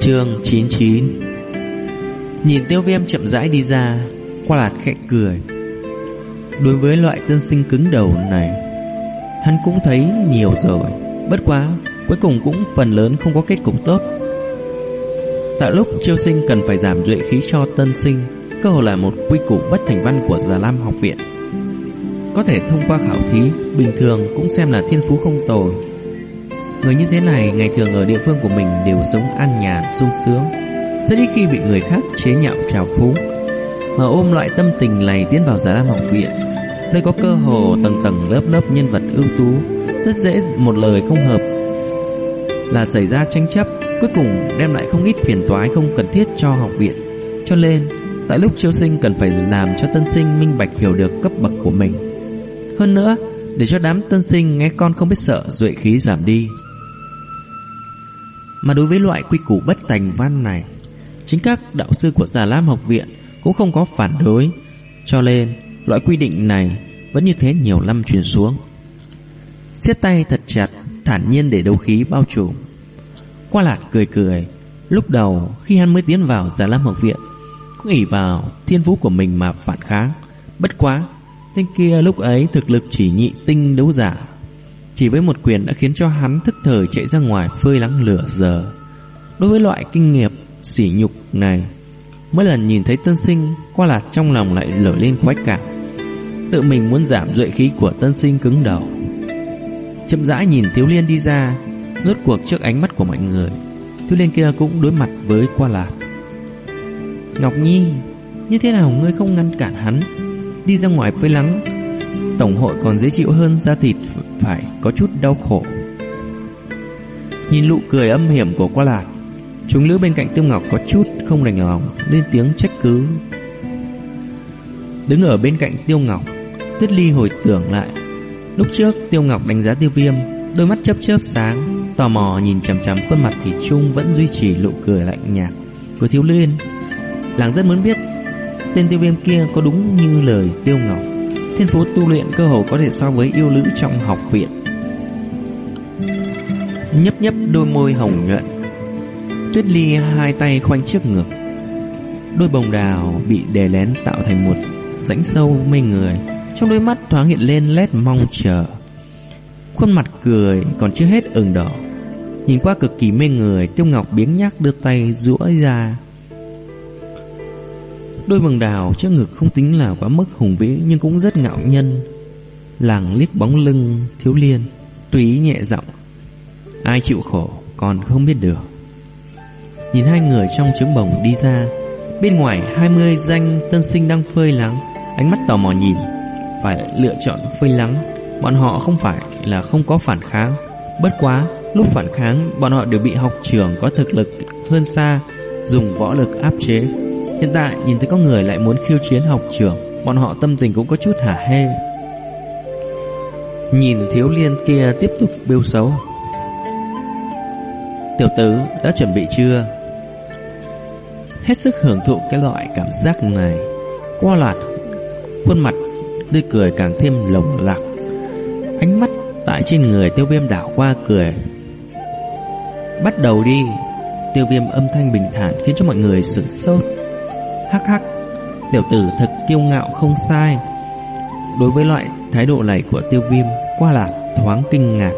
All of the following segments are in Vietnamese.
Chương 99 Nhìn tiêu viêm chậm rãi đi ra Qua lạt khẽ cười. Đối với loại tân sinh cứng đầu này, Hắn cũng thấy nhiều rồi. Bất quá, Cuối cùng cũng phần lớn không có kết cục tốt. Tại lúc chiêu sinh cần phải giảm duệ khí cho tân sinh, Cơ hồ là một quy củ bất thành văn của Già Lam học viện. Có thể thông qua khảo thí, Bình thường cũng xem là thiên phú không tồi. Người như thế này ngày thường ở địa phương của mình đều sống an nhàn, sung sướng. Rất ít khi bị người khác chế nhạo trào phúng Mà ôm loại tâm tình này tiến vào giả Lam học viện Nơi có cơ hồ tầng tầng lớp lớp nhân vật ưu tú Rất dễ một lời không hợp. Là xảy ra tranh chấp Cuối cùng đem lại không ít phiền toái không cần thiết cho học viện. Cho nên Tại lúc chiêu sinh cần phải làm cho tân sinh minh bạch hiểu được cấp bậc của mình. Hơn nữa Để cho đám tân sinh nghe con không biết sợ Duệ khí giảm đi. Mà đối với loại quy củ bất thành văn này Chính các đạo sư của Già Lam học viện Cũng không có phản đối Cho nên loại quy định này Vẫn như thế nhiều năm truyền xuống siết tay thật chặt Thản nhiên để đấu khí bao trùm Qua lạt cười cười Lúc đầu khi hắn mới tiến vào Già Lam học viện cũng ỷ vào thiên phú của mình mà phản kháng. Bất quá, tên kia lúc ấy thực lực chỉ nhị tinh đấu giả. Chỉ với một quyền đã khiến cho hắn thức thời chạy ra ngoài phơi lắng lửa giờ. Đối với loại kinh nghiệm sỉ nhục này, mỗi lần nhìn thấy tân sinh, qua là trong lòng lại lở lên khoái cảm. Tự mình muốn giảm duệ khí của tân sinh cứng đầu. Chậm rãi nhìn Thiếu Liên đi ra, rốt cuộc trước ánh mắt của mọi người. Thiếu Liên kia cũng đối mặt với qua lạc. Ngọc Nhi Như thế nào ngươi không ngăn cản hắn Đi ra ngoài phơi lắng Tổng hội còn dễ chịu hơn da thịt phải có chút đau khổ. Nhìn nụ cười âm hiểm của qua lạc, Chúng nữ bên cạnh Tiêu Ngọc có chút không đành lòng, Lên tiếng trách cứ. Đứng ở bên cạnh Tiêu Ngọc, Tuyết Ly hồi tưởng lại, Lúc trước Tiêu Ngọc đánh giá tiêu viêm, Đôi mắt chớp chớp sáng, Tò mò nhìn chằm chằm khuôn mặt thì Trung Vẫn duy trì nụ cười lạnh nhạt Của Thiếu Liên Làng rất muốn biết Tên tiêu viêm kia có đúng như lời tiêu ngọc. Thiên phú tu luyện cơ hồ có thể so với yêu nữ trong học viện. Nhấp nhấp đôi môi hồng nhuận, Tuyết ly hai tay khoanh trước ngực. Đôi bồng đào bị đè lén tạo thành một rãnh sâu mê người, Trong đôi mắt thoáng hiện lên nét mong chờ. Khuôn mặt cười còn chưa hết ửng đỏ, Nhìn qua cực kỳ mê người, Tiêu Ngọc biếng nhác đưa tay duỗi ra. Đôi mừng đào trước ngực không tính là quá mức hùng vĩ nhưng cũng rất ngạo nhân. Làng liếc bóng lưng thiếu liên, tùy nhẹ giọng. Ai chịu khổ còn không biết được. Nhìn hai người trong trứng bồng đi ra, bên ngoài hai mươi danh tân sinh đang phơi nắng, ánh mắt tò mò nhìn, phải lựa chọn phơi nắng, Bọn họ không phải là không có phản kháng, bất quá lúc phản kháng bọn họ đều bị học trưởng có thực lực hơn xa dùng võ lực áp chế Hiện tại, nhìn thấy có người lại muốn khiêu chiến học trưởng Bọn họ tâm tình cũng có chút hả hê. Nhìn thiếu liên kia tiếp tục bêu xấu. Tiểu tứ đã chuẩn bị chưa? Hết sức hưởng thụ cái loại cảm giác này. Qua loạt, Khuôn mặt tươi cười càng thêm lồng lạc Ánh mắt tại trên người tiêu viêm đảo qua cười. Bắt đầu đi. Tiêu viêm âm thanh bình thản khiến cho mọi người sửng sốt. Hắc hắc, tiểu tử thật kiêu ngạo không sai. Đối với loại thái độ này của tiêu viêm, qua là thoáng kinh ngạc.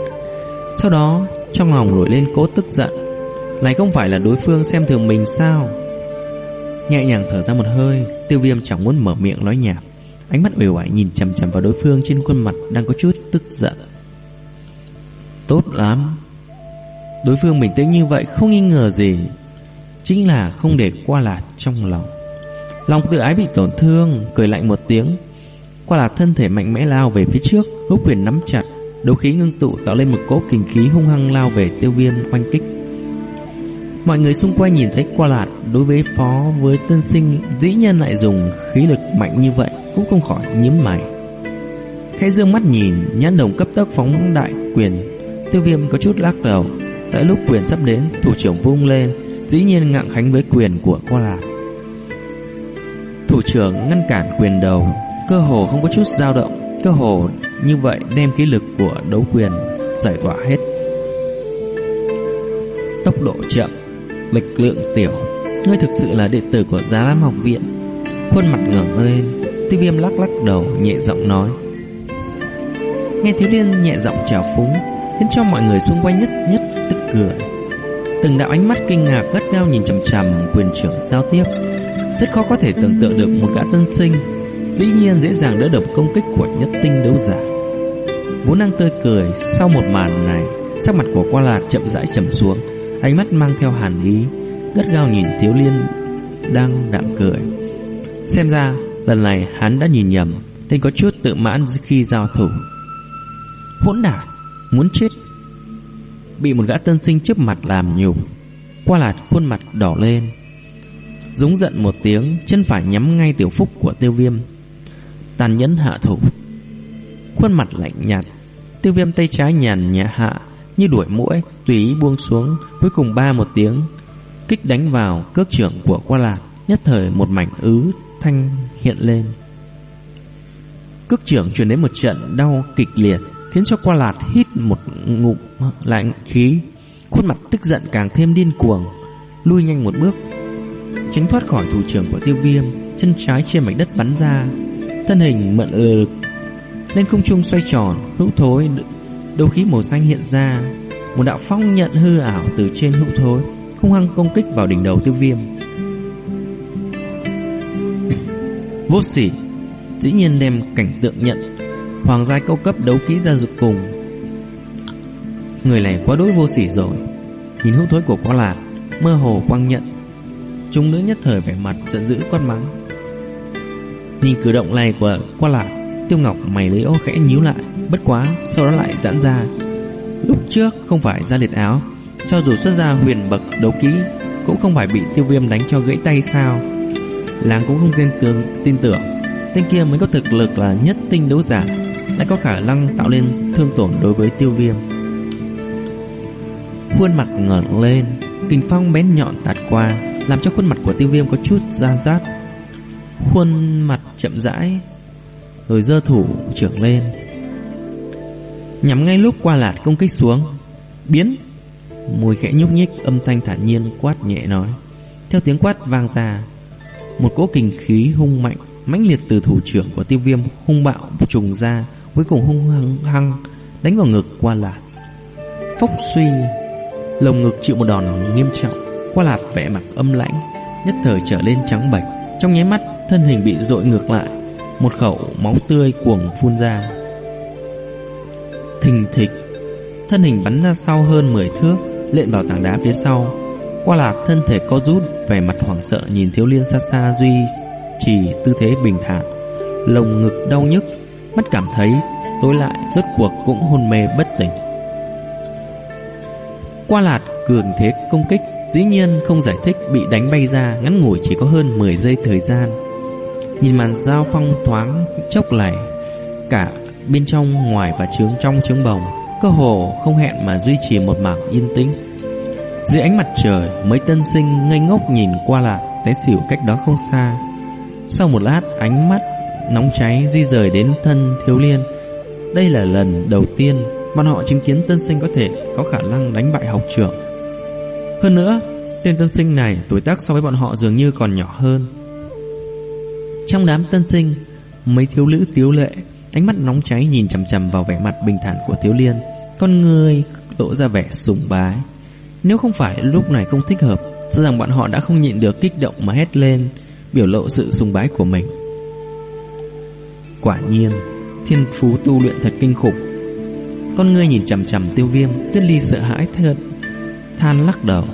Sau đó, trong lòng nổi lên cố tức giận. Này không phải là đối phương xem thường mình sao? Nhẹ nhàng thở ra một hơi, tiêu viêm chẳng muốn mở miệng nói nhảm. Ánh mắt uể oải nhìn chằm chằm vào đối phương trên khuôn mặt đang có chút tức giận. Tốt lắm. Đối phương bình tĩnh như vậy không nghi ngờ gì. Chính là không để qua lạc trong lòng. Lòng tự ái bị tổn thương, Cười lạnh một tiếng. Qua là thân thể mạnh mẽ lao về phía trước Húc quyền nắm chặt, Đấu khí ngưng tụ tạo lên một cỗ kinh khí hung hăng lao về tiêu viêm quanh kích. Mọi người xung quanh nhìn thấy qua lạt Đối với phó, với tân sinh, Dĩ nhân lại dùng khí lực mạnh như vậy Cũng không khỏi nhíu mày. Khẽ dương mắt nhìn, Nhãn đồng cấp tốc phóng đại quyền, Tiêu viêm có chút lắc đầu. Tại lúc quyền sắp đến, Thủ trưởng vung lên, Dĩ nhiên ngạng khánh với quyền của qua lạt. Thủ trưởng ngăn cản quyền đầu, Cơ hồ không có chút dao động. Cơ hồ như vậy đem khí lực của đấu quyền Giải tỏa hết. Tốc độ chậm lực Lượng Tiểu. Ngươi thực sự là đệ tử của Giá Lam học viện. Khuôn mặt ngẩng lên, Tiêu viêm lắc lắc đầu, nhẹ giọng nói. Nghe thiếu niên nhẹ giọng chào phúng, Khiến cho mọi người xung quanh nhất nhất tức cười. Từng đạo ánh mắt kinh ngạc gắt gao nhìn chằm chằm quyền trưởng giao tiếp. Rất khó có thể tưởng tượng được một gã tân sinh, Dĩ nhiên dễ dàng đỡ được công kích của nhất tinh đấu giả. Vốn đang tươi cười Sau một màn này, Sắc mặt của qua lạc chậm rãi trầm xuống, Ánh mắt mang theo hàn ý, Gắt gao nhìn thiếu liên Đang đạm cười. Xem ra, lần này hắn đã nhìn nhầm, Nên có chút tự mãn khi giao thủ. Hỗn đản, Muốn chết. Bị một gã tân sinh trước mặt làm nhục, Qua lạc khuôn mặt đỏ lên. Dúng giận một tiếng, Chân phải nhắm ngay tiểu phúc của tiêu viêm. Tàn nhẫn hạ thủ. Khuôn mặt lạnh nhạt. Tiêu viêm tay trái nhàn nhẹ hạ, Như đuổi mũi, Tùy ý buông xuống, Cuối cùng ba một tiếng. Kích đánh vào cước trưởng của qua lạc, Nhất thời một mảnh ứ thanh hiện lên. Cước trưởng truyền đến một trận đau kịch liệt, Khiến cho qua lạt hít một ngụm lạnh khí. Khuôn mặt tức giận càng thêm điên cuồng, Lui nhanh một bước. Tránh thoát khỏi thủ trưởng của tiêu viêm, Chân trái trên mảnh đất bắn ra. Thân hình mượn lực, Lên không trung xoay tròn, Hữu thối Đấu khí màu xanh hiện ra. Một đạo phong nhận hư ảo từ trên hữu thối, Hung hăng công kích vào đỉnh đầu tiêu viêm. Vô sỉ, Dĩ nhiên đem cảnh tượng nhận. Hoàng giai cao cấp đấu khí ra dục cùng. Người này quá đối vô sỉ rồi. Nhìn hữu thối của quá lạc Mơ hồ quang nhận. Chúng nữ nhất thời vẻ mặt giận dữ quát mắng. Nhìn cử động này của qua lạc Tiêu Ngọc mày lấy ô khẽ nhíu lại Bất quá sau đó lại giãn ra. Lúc trước không phải ra liệt áo Cho dù xuất ra huyền bậc đấu kỹ Cũng không phải bị tiêu viêm đánh cho gãy tay sao. Làng cũng không tin tưởng, tin tưởng. Tên kia mới có thực lực là nhất tinh đấu giả Lại có khả năng tạo nên thương tổn đối với tiêu viêm. Khuôn mặt ngẩng lên Kình phong bén nhọn tạt qua. Làm cho khuôn mặt của tiêu viêm có chút gian rát. Khuôn mặt chậm rãi, Rồi dơ thủ trưởng lên. Nhắm ngay lúc qua lạt công kích xuống, Biến. Mùi khẽ nhúc nhích, âm thanh thản nhiên quát nhẹ nói. Theo tiếng quát vang ra, Một cỗ kình khí hung mạnh, mãnh liệt từ thủ trưởng của tiêu viêm hung bạo trùng ra, cuối cùng hung hăng hăng đánh vào ngực qua lạt. Phốc suy, lồng ngực chịu một đòn nghiêm trọng qua lạt vẻ mặt âm lãnh, nhất thời trở lên trắng bệch. Trong nháy mắt, thân hình bị dội ngược lại, một khẩu máu tươi cuồng phun ra. Thình thịch, thân hình bắn ra sau hơn 10 thước, lện vào tảng đá phía sau. Qua lạt thân thể co rút, vẻ mặt hoảng sợ nhìn thiếu liên xa xa duy trì tư thế bình thản. Lồng ngực đau nhức, mắt cảm thấy tối lại, rốt cuộc cũng hôn mê bất tỉnh. Qua lạt cường thế công kích dĩ nhiên không giải thích bị đánh bay ra ngắn ngủi chỉ có hơn 10 giây thời gian. Nhìn màn giao phong thoáng chốc lại, cả bên trong ngoài và trướng trong trướng bồng cơ hồ không hẹn mà duy trì một mảng yên tĩnh. Dưới ánh mặt trời mấy tân sinh ngây ngốc nhìn qua lạt té xỉu cách đó không xa. Sau một lát ánh mắt nóng cháy di rời đến thân thiếu liên Đây là lần đầu tiên bọn họ chứng kiến tân sinh có thể có khả năng đánh bại học trưởng. Hơn nữa, tên tân sinh này tuổi tác so với bọn họ dường như còn nhỏ hơn Trong đám tân sinh, mấy thiếu nữ tiếu lệ Ánh mắt nóng cháy nhìn chằm chằm vào vẻ mặt bình thản của thiếu liên Con người lộ ra vẻ sùng bái Nếu không phải lúc này không thích hợp Sợ rằng bọn họ đã không nhịn được kích động mà hét lên biểu lộ sự sùng bái của mình. Quả nhiên, thiên phú tu luyện thật kinh khủng. Con ngươi nhìn chằm chằm tiêu viêm, tuyết ly sợ hãi thật, than lắc đầu.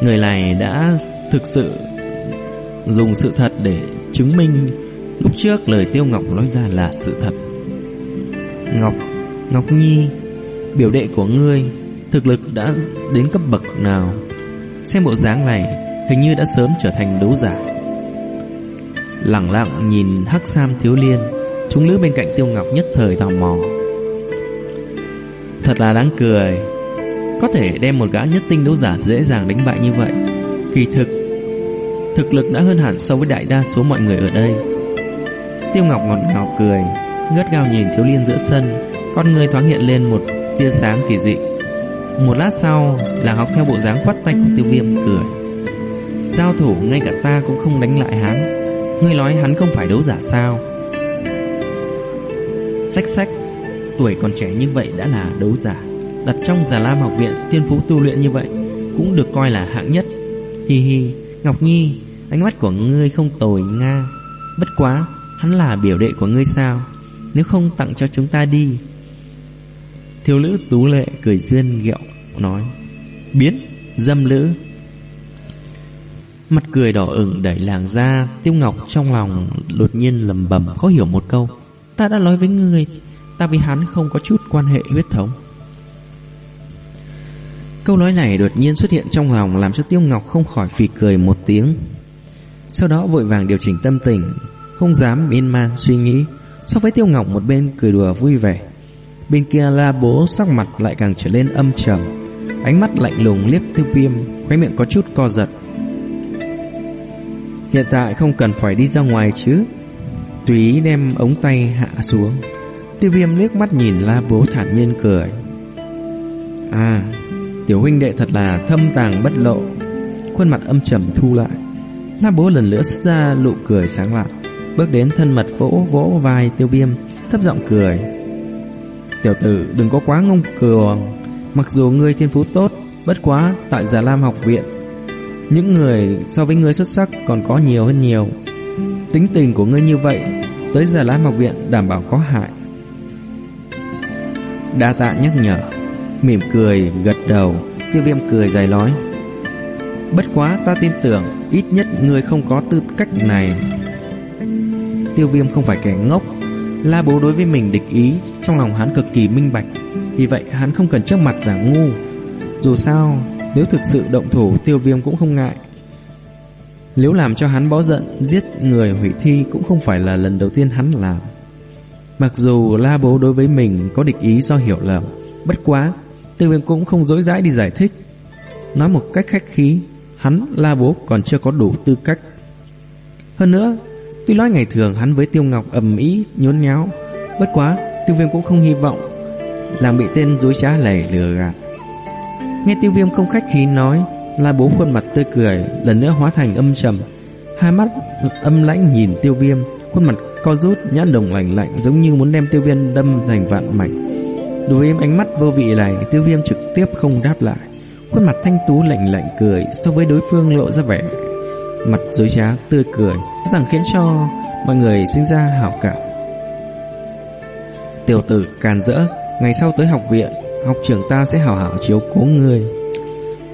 Người này đã thực sự dùng sự thật để chứng minh lúc trước lời tiêu ngọc nói ra là sự thật. Ngọc, Ngọc Nhi, biểu đệ của ngươi, thực lực đã đến cấp bậc nào? Xem bộ dáng này, hình như đã sớm trở thành đấu giả. Lặng lặng nhìn hắc sam thiếu liên Chúng nữ bên cạnh tiêu ngọc nhất thời tò mò Thật là đáng cười có thể đem một gã nhất tinh đấu giả dễ dàng đánh bại như vậy. Kỳ thực Thực lực đã hơn hẳn so với đại đa số mọi người ở đây. Tiêu Ngọc ngọt ngào cười Ngất gao nhìn thiếu liên giữa sân, Con người thoáng hiện lên một tia sáng kỳ dị. Một lát sau, là học theo bộ dáng khoát tay của tiêu viêm cười. Giao thủ ngay cả ta cũng không đánh lại hắn. Ngươi nói hắn không phải đấu giả sao? Sách sách Tuổi còn trẻ như vậy đã là đấu giả. Đặt trong Già Lam học viện Tiên phú tu luyện như vậy Cũng được coi là hạng nhất. Hi hi, Ngọc Nhi, Ánh mắt của ngươi không tồi nga. Bất quá, Hắn là biểu đệ của ngươi sao? Nếu không tặng cho chúng ta đi. Thiếu nữ tú lệ cười duyên ghẹo, Nói, Biến, Dâm nữ Mặt cười đỏ ửng đẩy làng ra Tiêu Ngọc trong lòng đột nhiên lầm bầm, khó hiểu một câu. Ta đã nói với ngươi, Ta với hắn không có chút quan hệ huyết thống. Câu nói này đột nhiên xuất hiện trong lòng, Làm cho Tiêu Ngọc không khỏi phì cười một tiếng. Sau đó vội vàng điều chỉnh tâm tình, Không dám miên man suy nghĩ. So với Tiêu Ngọc, một bên cười đùa vui vẻ, Bên kia la bố sắc mặt lại càng trở lên âm trầm, Ánh mắt lạnh lùng liếc tiêu viêm, Khóe miệng có chút co giật. Hiện tại không cần phải đi ra ngoài chứ? Tùy ý đem ống tay hạ xuống. Tiêu viêm liếc mắt nhìn la bố thản nhiên cười. À Tiểu huynh đệ thật là thâm tàng bất lộ. Khuôn mặt âm trầm thu lại. La bố lần nữa xuất ra nụ cười sáng lạ. Bước đến thân mật vỗ vỗ vai tiêu viêm, Thấp giọng cười. Tiểu tử, đừng có quá ngông cường Mặc dù ngươi thiên phú tốt, Bất quá tại Già Lam học viện, Những người so với ngươi xuất sắc Còn có nhiều hơn nhiều. Tính tình của ngươi như vậy, Tới Già Lam học viện đảm bảo có hại. Đa tạ nhắc nhở. Mỉm cười, gật đầu, Tiêu viêm cười dài nói Bất quá ta tin tưởng Ít nhất ngươi không có tư cách này. Tiêu viêm không phải kẻ ngốc. La bố đối với mình địch ý, Trong lòng hắn cực kỳ minh bạch. Vì vậy hắn không cần trước mặt giả ngu. Dù sao, Nếu thực sự động thủ, tiêu viêm cũng không ngại. Nếu làm cho hắn bó giận, Giết người hủy thi Cũng không phải là lần đầu tiên hắn làm. Mặc dù la bố đối với mình Có địch ý do hiểu lầm, Bất quá Tiêu viêm cũng không dối dãi đi giải thích Nói một cách khách khí Hắn la bố còn chưa có đủ tư cách Hơn nữa Tuy nói ngày thường hắn với Tiêu Ngọc ầm ĩ nhốn nháo, bất quá Tiêu Viêm cũng không hy vọng làm bị tên dối trá này lừa gạt. Nghe Tiêu Viêm không khách khí nói, La Bố khuôn mặt tươi cười lần nữa hóa thành âm trầm, hai mắt âm lãnh nhìn Tiêu Viêm, khuôn mặt co rút nhãn đồng lạnh lạnh giống như muốn đem Tiêu Viêm đâm thành vạn mảnh. Đối với ánh mắt vô vị này, Tiêu Viêm trực tiếp không đáp lại, khuôn mặt thanh tú lạnh lạnh cười so với đối phương lộ ra vẻ mặt dối trá tươi cười rằng khiến cho mọi người sinh ra hảo cảm. Tiểu tử càn rỡ, ngày sau tới học viện, học trưởng ta sẽ hảo hảo chiếu cố người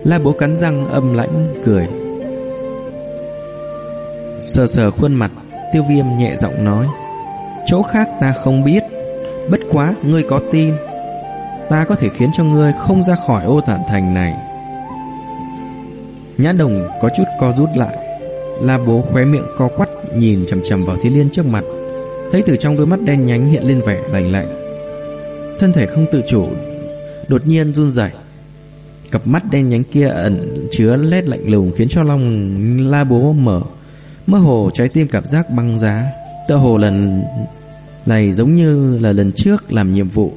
La bố cắn răng âm lãnh cười. Sờ sờ khuôn mặt, tiêu viêm nhẹ giọng nói. Chỗ khác ta không biết, bất quá ngươi có tin. Ta có thể khiến cho ngươi không ra khỏi ô tản thành này. Nhã đồng có chút co rút lại. La bố khóe miệng co quắt, Nhìn chầm chầm vào thiên liên trước mặt. Thấy từ trong đôi mắt đen nhánh hiện lên vẻ lạnh lạnh. Thân thể không tự chủ, Đột nhiên run rẩy. Cặp mắt đen nhánh kia ẩn chứa lét lạnh lùng Khiến cho lòng la bố mở, Mơ hồ trái tim cảm giác băng giá. Tựa hồ lần này giống như là lần trước làm nhiệm vụ.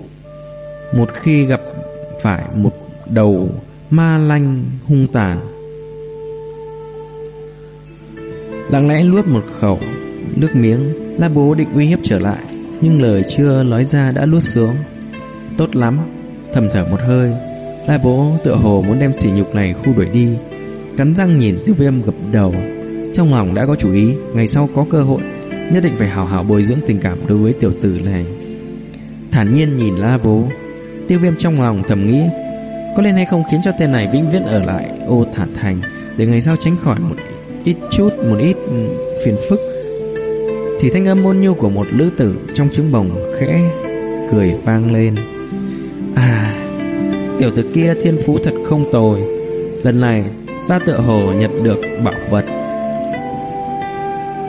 Một khi gặp phải một đầu ma lanh hung tàn, Lặng lẽ nuốt một khẩu Nước miếng, La bố định uy hiếp trở lại, Nhưng lời chưa nói ra đã nuốt xuống. Tốt lắm, Thầm thở một hơi, La bố tựa hồ muốn đem sỉ nhục này khu đuổi đi. Cắn răng nhìn tiêu viêm gập đầu, Trong lòng đã có chủ ý, Ngày sau có cơ hội, Nhất định phải hào hảo bồi dưỡng tình cảm đối với tiểu tử này. Thản nhiên nhìn la bố Tiêu viêm trong lòng thầm nghĩ, Có nên hay không khiến cho tên này vĩnh viễn ở lại ô thản thành Để ngày sau tránh khỏi một ít chút, một ít ừ, phiền phức? Thì thanh âm môn nhu của một lữ tử trong trứng bồng khẽ cười vang lên. À tiểu tử kia thiên phú thật không tồi. Lần này ta tựa hồ nhận được bảo vật